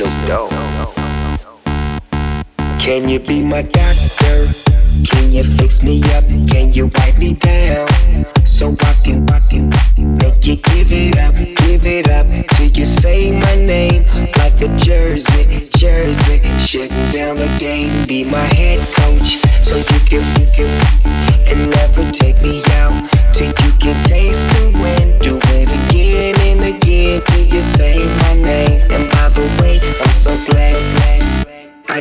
Snoop Dogg. Can you be my doctor? Can you fix me up? Can you wipe me down? So I can, I can make you give it up, give it up till you say my name like a jersey, jersey. Shutting down the game, be my head coach, so you can, you can, and never take me out till you can taste the wind.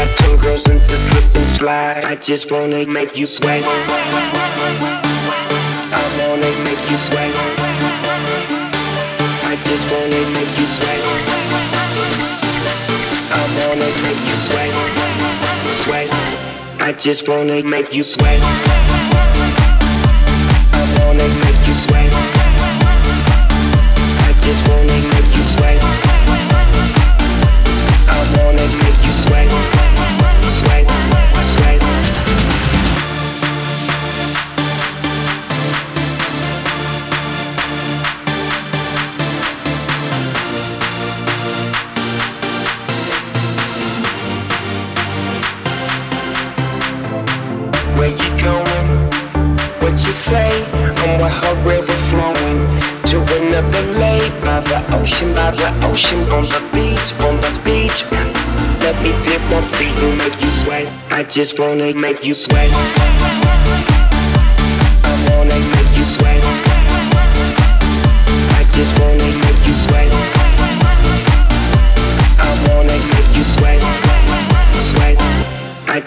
I girls into slip and slide. I just wanna make you sweat. I wanna make you sweat. I just wanna make you sweat. I wanna make you sweat. Sweat. I just wanna make you sweat. I wanna make you sweat. Where you going? What you say? I'm with her river flowing to another lake by the ocean, by the ocean, on the beach, on the beach. Let me dip my feet and make you sweat. I just wanna make you sweat.